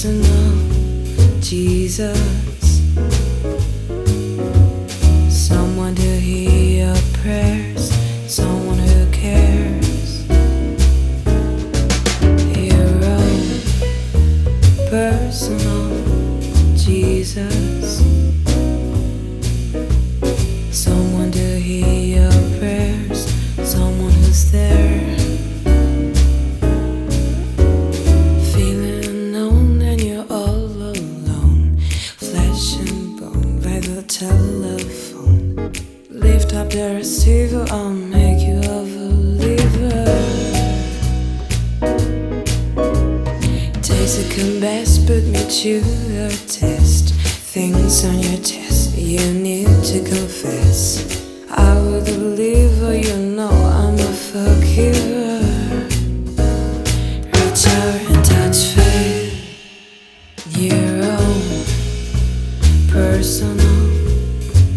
personal Jesus. Someone to hear your prayers, someone who cares. Own personal Jesus. Telephone. Lift up the receiver, I'll make you a believer. Days come best, put me to the test. Things on your chest you need to confess. I will deliver, you know I'm a forgiver. Reach out and touch faith. Your own personal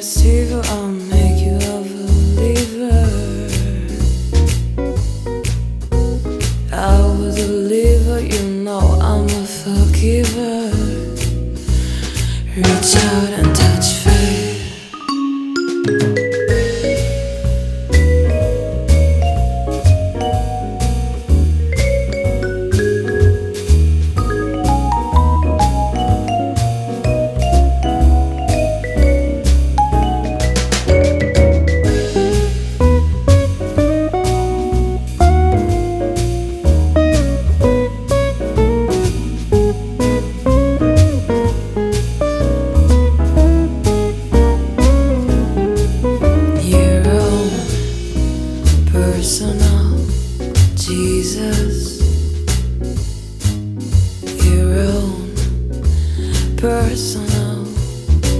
receiver, I'll make you a believer. I will deliver, you know I'm a forgiver. Reach out and touch personal Jesus. Your own personal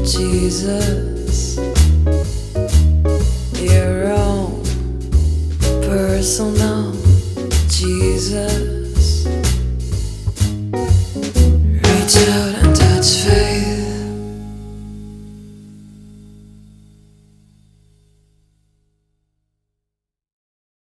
Jesus.